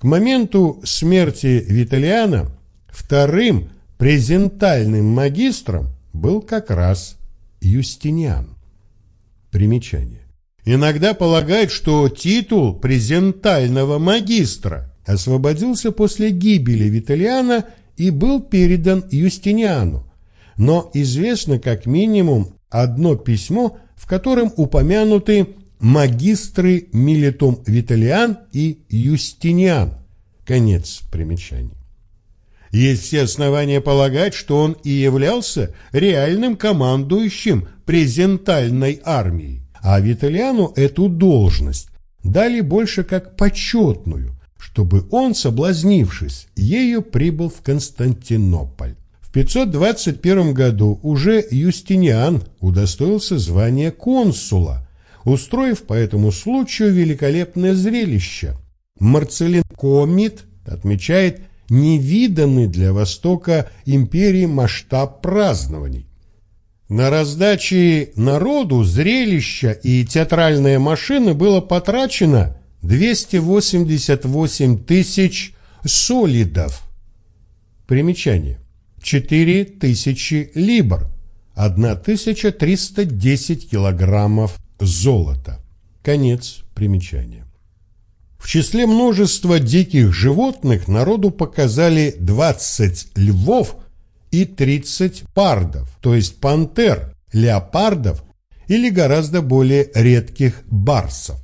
К моменту смерти Виталиана вторым презентальным магистром был как раз Юстиниан. Примечание. Иногда полагают, что титул презентального магистра освободился после гибели Виталиана и был передан Юстиниану, но известно как минимум одно письмо, в котором упомянуты магистры Милитум Виталиан и Юстиниан. Конец примечаний. Есть все основания полагать, что он и являлся реальным командующим презентальной армией, а Виталиану эту должность дали больше как почетную, чтобы он, соблазнившись, ею прибыл в Константинополь. В 521 году уже Юстиниан удостоился звания консула, устроив по этому случаю великолепное зрелище. Марцелин Комит отмечает невиданный для Востока империи масштаб празднований. На раздаче народу зрелища и театральные машины было потрачено 288 тысяч солидов. Примечание. 4 тысячи либр, 1310 килограммов золота. Конец примечания. В числе множества диких животных народу показали 20 львов и 30 пардов, то есть пантер, леопардов или гораздо более редких барсов.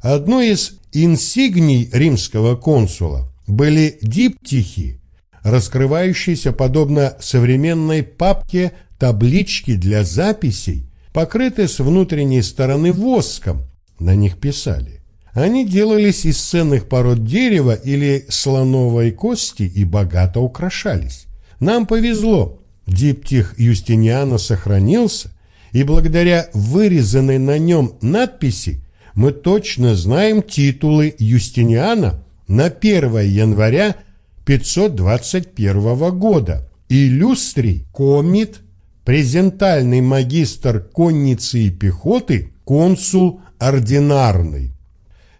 Одной из инсигний римского консула были диптихи, раскрывающиеся подобно современной папке таблички для записей, покрытые с внутренней стороны воском, на них писали. Они делались из ценных пород дерева или слоновой кости и богато украшались. Нам повезло, диптих Юстиниана сохранился, и благодаря вырезанной на нем надписи мы точно знаем титулы Юстиниана на 1 января 521 года. Иллюстрий, комит, презентальный магистр конницы и пехоты, консул ординарный.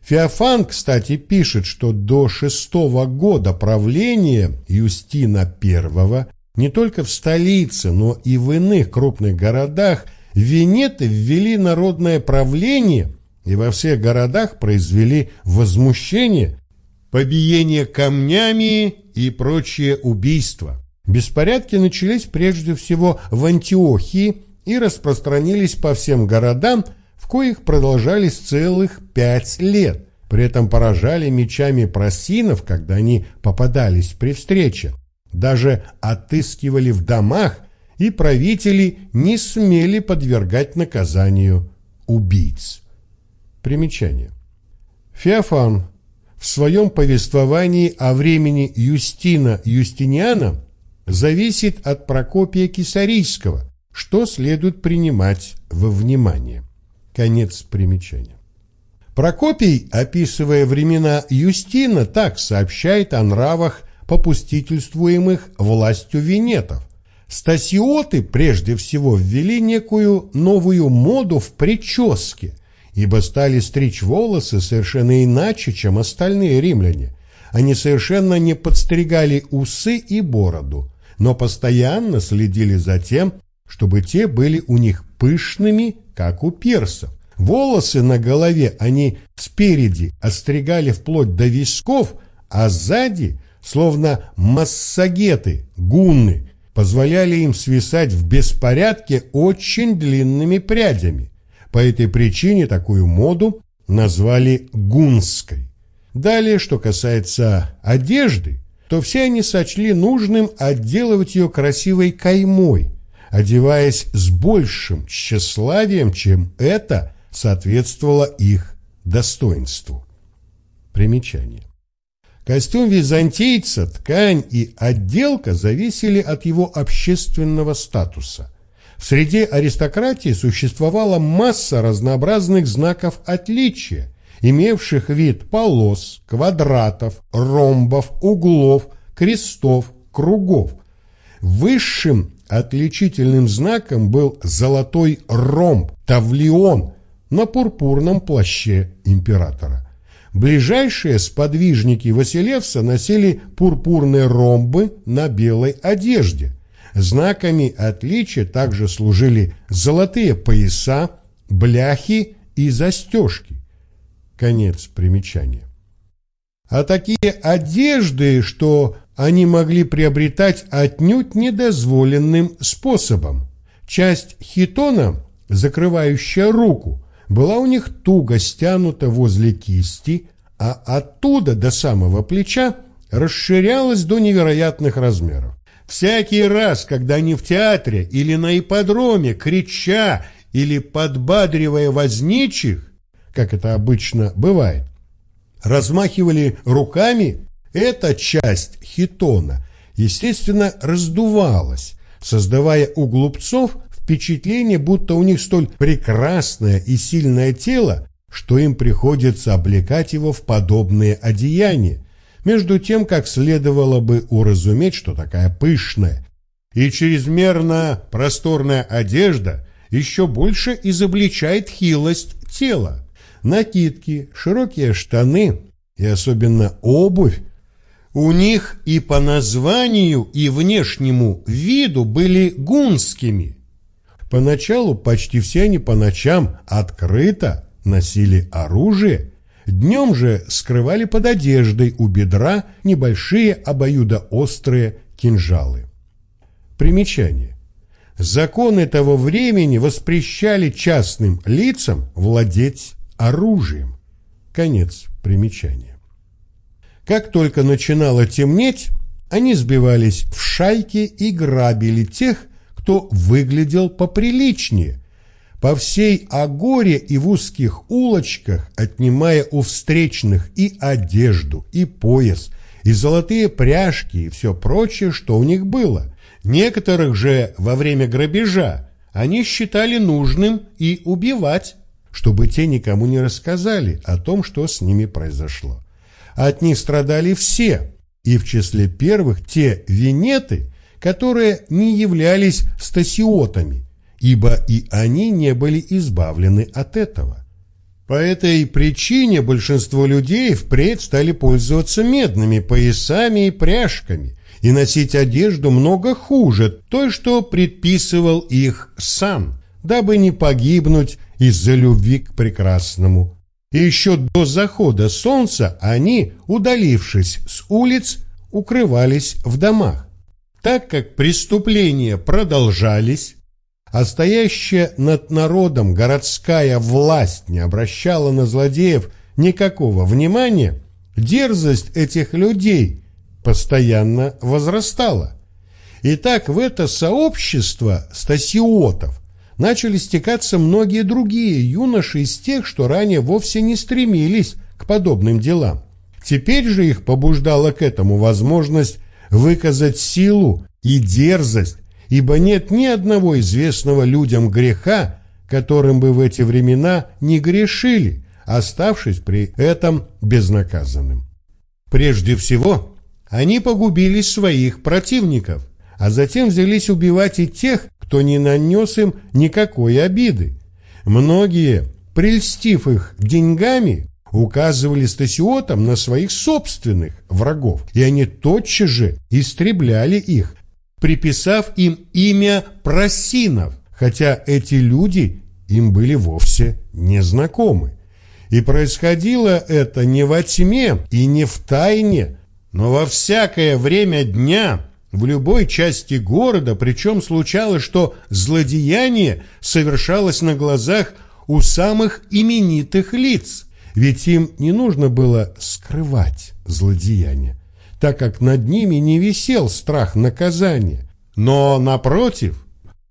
Феофан, кстати, пишет, что до шестого года правления Юстина I не только в столице, но и в иных крупных городах Венеты ввели народное правление и во всех городах произвели возмущение, побиение камнями и прочие убийства. Беспорядки начались прежде всего в Антиохии и распространились по всем городам, в коих продолжались целых пять лет. При этом поражали мечами просинов, когда они попадались при встрече. Даже отыскивали в домах, и правители не смели подвергать наказанию убийц. Примечание. Феофан в своем повествовании о времени Юстина Юстиниана зависит от Прокопия Кисарийского, что следует принимать во внимание. Конец примечания. Прокопий, описывая времена Юстина, так сообщает о нравах попустительствуемых властью венетов. Стасиоты прежде всего ввели некую новую моду в прическе – ибо стали стричь волосы совершенно иначе, чем остальные римляне. Они совершенно не подстригали усы и бороду, но постоянно следили за тем, чтобы те были у них пышными, как у персов. Волосы на голове они спереди остригали вплоть до висков, а сзади, словно массагеты, гунны, позволяли им свисать в беспорядке очень длинными прядями. По этой причине такую моду назвали гунской. Далее, что касается одежды, то все они сочли нужным отделывать ее красивой каймой, одеваясь с большим тщеславием, чем это соответствовало их достоинству. Примечание. Костюм византийца, ткань и отделка зависели от его общественного статуса. В среде аристократии существовала масса разнообразных знаков отличия, имевших вид полос, квадратов, ромбов, углов, крестов, кругов. Высшим отличительным знаком был золотой ромб, тавлион на пурпурном плаще императора. Ближайшие сподвижники Василевса носили пурпурные ромбы на белой одежде. Знаками отличия также служили золотые пояса, бляхи и застежки. Конец примечания. А такие одежды, что они могли приобретать отнюдь недозволенным способом. Часть хитона, закрывающая руку, была у них туго стянута возле кисти, а оттуда до самого плеча расширялась до невероятных размеров. Всякий раз, когда они в театре или на ипподроме, крича или подбадривая возничих, как это обычно бывает, размахивали руками, эта часть хитона, естественно, раздувалась, создавая у глупцов впечатление, будто у них столь прекрасное и сильное тело, что им приходится облекать его в подобные одеяния, между тем, как следовало бы уразуметь, что такая пышная и чрезмерно просторная одежда еще больше изобличает хилость тела. Накидки, широкие штаны и особенно обувь у них и по названию, и внешнему виду были гунскими, Поначалу почти все они по ночам открыто носили оружие, днем же скрывали под одеждой у бедра небольшие обоюдоострые кинжалы. Примечание. Законы того времени воспрещали частным лицам владеть оружием. Конец примечания. Как только начинало темнеть, они сбивались в шайки и грабили тех, кто выглядел поприличнее, по всей Агоре и в узких улочках, отнимая у встречных и одежду, и пояс, и золотые пряжки, и все прочее, что у них было. Некоторых же во время грабежа они считали нужным и убивать, чтобы те никому не рассказали о том, что с ними произошло. От них страдали все, и в числе первых те винеты, которые не являлись стасиотами, ибо и они не были избавлены от этого. По этой причине большинство людей впредь стали пользоваться медными поясами и пряжками и носить одежду много хуже той, что предписывал их сам, дабы не погибнуть из-за любви к прекрасному. И еще до захода солнца они, удалившись с улиц, укрывались в домах. Так как преступления продолжались, а стоящая над народом городская власть не обращала на злодеев никакого внимания, дерзость этих людей постоянно возрастала. И так в это сообщество стасиотов начали стекаться многие другие юноши из тех, что ранее вовсе не стремились к подобным делам. Теперь же их побуждала к этому возможность выказать силу и дерзость, ибо нет ни одного известного людям греха, которым бы в эти времена не грешили, оставшись при этом безнаказанным. Прежде всего, они погубили своих противников, а затем взялись убивать и тех, кто не нанес им никакой обиды. Многие, прельстив их деньгами, указывали стасиотам на своих собственных врагов, и они тотчас же истребляли их, приписав им имя просинов, хотя эти люди им были вовсе незнакомы. И происходило это не во тьме и не в тайне, но во всякое время дня в любой части города, причем случалось, что злодеяние совершалось на глазах у самых именитых лиц – ведь им не нужно было скрывать злодеяние, так как над ними не висел страх наказания. Но, напротив,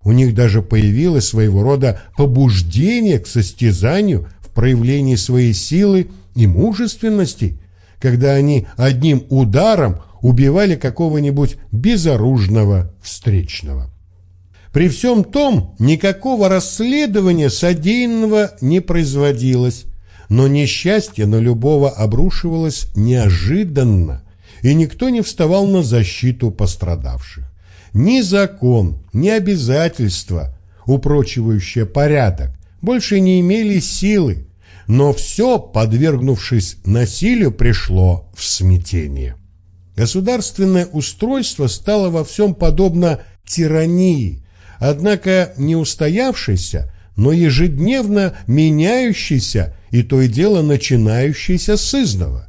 у них даже появилось своего рода побуждение к состязанию в проявлении своей силы и мужественности, когда они одним ударом убивали какого-нибудь безоружного встречного. При всем том, никакого расследования содеянного не производилось, но несчастье на любого обрушивалось неожиданно, и никто не вставал на защиту пострадавших. Ни закон, ни обязательства, упрочивающие порядок, больше не имели силы. но все, подвергнувшись насилию, пришло в смятение. Государственное устройство стало во всем подобно тирании, однако не устоявшейся, но ежедневно меняющейся и то и дело начинающейся с изнова.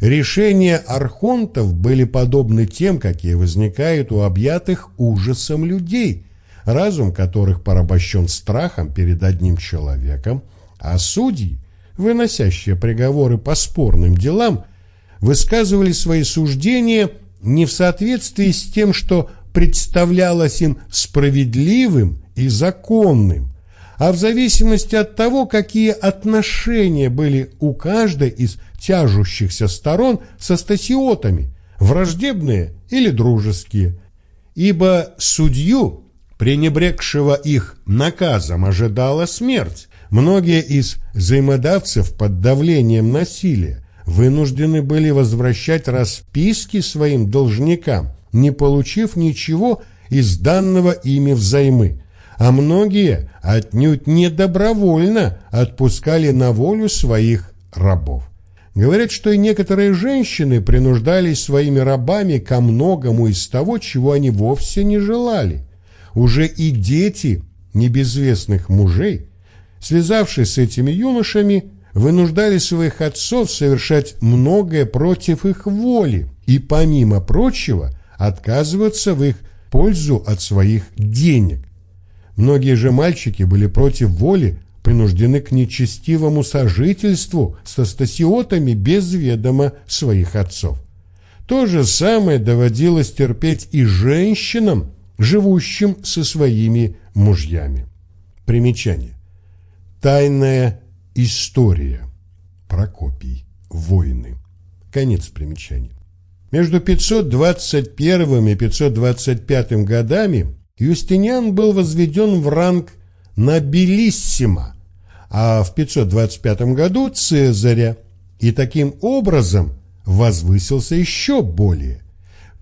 Решения архонтов были подобны тем, какие возникают у объятых ужасом людей, разум которых порабощен страхом перед одним человеком, а судьи, выносящие приговоры по спорным делам, высказывали свои суждения не в соответствии с тем, что представлялось им справедливым и законным, а в зависимости от того, какие отношения были у каждой из тяжущихся сторон со стасиотами, враждебные или дружеские. Ибо судью, пренебрегшего их наказом, ожидала смерть. Многие из взаимодавцев под давлением насилия вынуждены были возвращать расписки своим должникам, не получив ничего из данного ими взаймы, а многие отнюдь не добровольно отпускали на волю своих рабов. Говорят, что и некоторые женщины принуждались своими рабами ко многому из того, чего они вовсе не желали. Уже и дети небезвестных мужей, связавшись с этими юношами, вынуждали своих отцов совершать многое против их воли и, помимо прочего, отказываться в их пользу от своих денег. Многие же мальчики были против воли принуждены к нечестивому сожительству со стасиотами без ведома своих отцов. То же самое доводилось терпеть и женщинам, живущим со своими мужьями. Примечание. Тайная история. Прокопий. Войны. Конец примечания. Между 521 и 525 годами Юстиниан был возведен в ранг Нобилиссима, а в 525 году Цезаря, и таким образом возвысился еще более.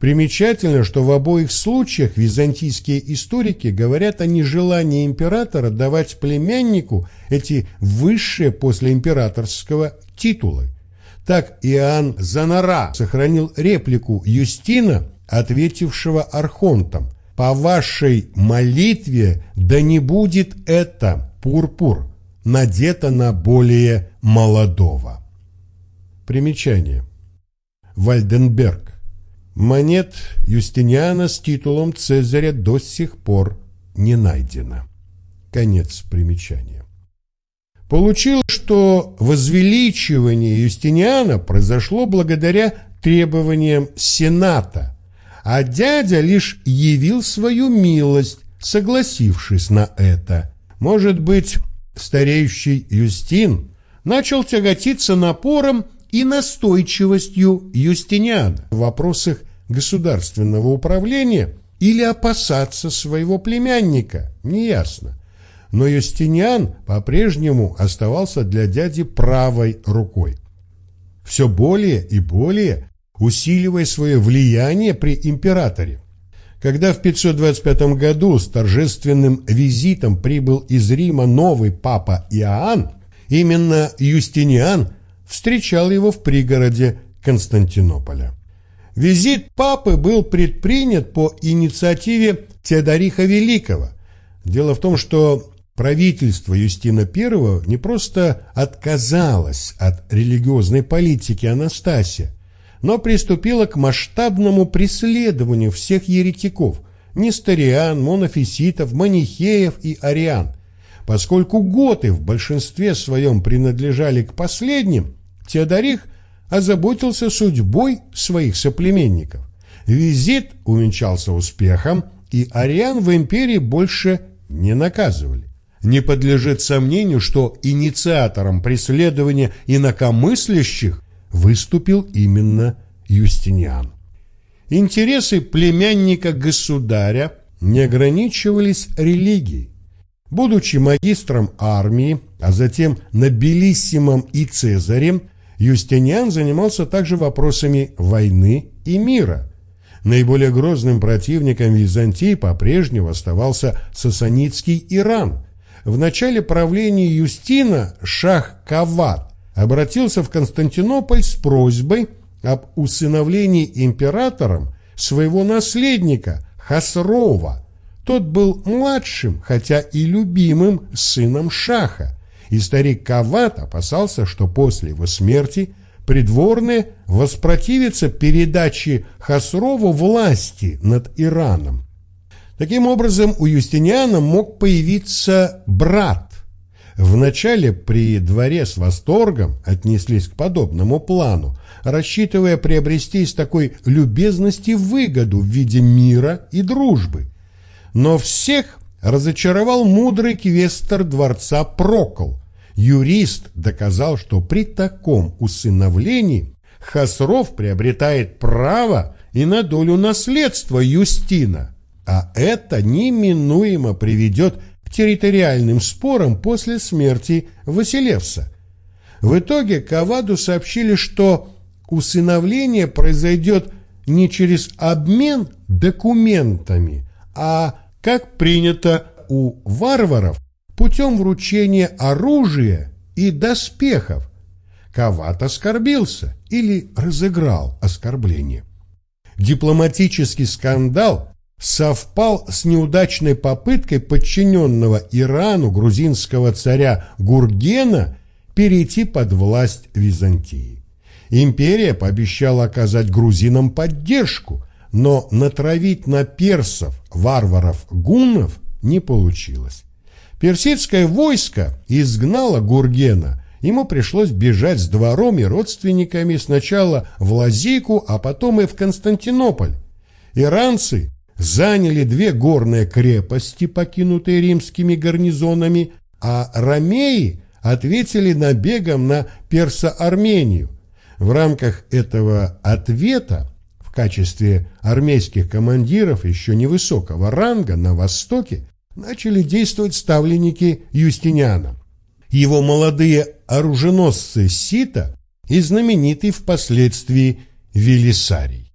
Примечательно, что в обоих случаях византийские историки говорят о нежелании императора давать племяннику эти высшие после императорского титулы. Так Иоанн Занара сохранил реплику Юстина, ответившего архонтом «По вашей молитве да не будет это, пурпур, надето на более молодого». Примечание. Вальденберг. Монет Юстиниана с титулом Цезаря до сих пор не найдено. Конец примечания. Получилось, что возвеличивание Юстиниана произошло благодаря требованиям Сената, а дядя лишь явил свою милость, согласившись на это. Может быть, стареющий Юстин начал тяготиться напором и настойчивостью Юстиниана в вопросах государственного управления или опасаться своего племянника, неясно но Юстиниан по-прежнему оставался для дяди правой рукой. Все более и более усиливая свое влияние при императоре. Когда в 525 году с торжественным визитом прибыл из Рима новый папа Иоанн, именно Юстиниан встречал его в пригороде Константинополя. Визит папы был предпринят по инициативе Теодориха Великого. Дело в том, что Правительство Юстина I не просто отказалось от религиозной политики Анастасия, но приступило к масштабному преследованию всех еретиков – несториан, монофиситов, манихеев и ариан. Поскольку готы в большинстве своем принадлежали к последним, Теодорих озаботился судьбой своих соплеменников. Визит увенчался успехом, и ариан в империи больше не наказывали. Не подлежит сомнению, что инициатором преследования инакомыслящих выступил именно Юстиниан. Интересы племянника государя не ограничивались религией. Будучи магистром армии, а затем нобелиссимом и цезарем, Юстиниан занимался также вопросами войны и мира. Наиболее грозным противником Византии по-прежнему оставался сасанитский Иран – В начале правления Юстина шах Кават обратился в Константинополь с просьбой об усыновлении императором своего наследника Хасрова. Тот был младшим, хотя и любимым сыном шаха, и старик Кават опасался, что после его смерти придворные воспротивятся передаче Хасрову власти над Ираном. Таким образом, у Юстиниана мог появиться брат. Вначале при дворе с восторгом отнеслись к подобному плану, рассчитывая приобрести из такой любезности выгоду в виде мира и дружбы. Но всех разочаровал мудрый квестер дворца Прокол. Юрист доказал, что при таком усыновлении Хасров приобретает право и на долю наследства Юстина, а это неминуемо приведет к территориальным спорам после смерти Василевса. В итоге Каваду сообщили, что усыновление произойдет не через обмен документами, а, как принято у варваров, путем вручения оружия и доспехов. Кават оскорбился или разыграл оскорбление. Дипломатический скандал совпал с неудачной попыткой подчиненного Ирану грузинского царя Гургена перейти под власть Византии. Империя пообещала оказать грузинам поддержку, но натравить на персов, варваров, гуннов не получилось. Персидское войско изгнало Гургена, ему пришлось бежать с двором и родственниками сначала в Лазику, а потом и в Константинополь. Иранцы заняли две горные крепости, покинутые римскими гарнизонами, а ромеи ответили набегом на Персо-Армению. В рамках этого ответа качестве армейских командиров еще невысокого ранга на Востоке начали действовать ставленники Юстиниана. Его молодые оруженосцы Сита и знаменитый впоследствии Велисарий.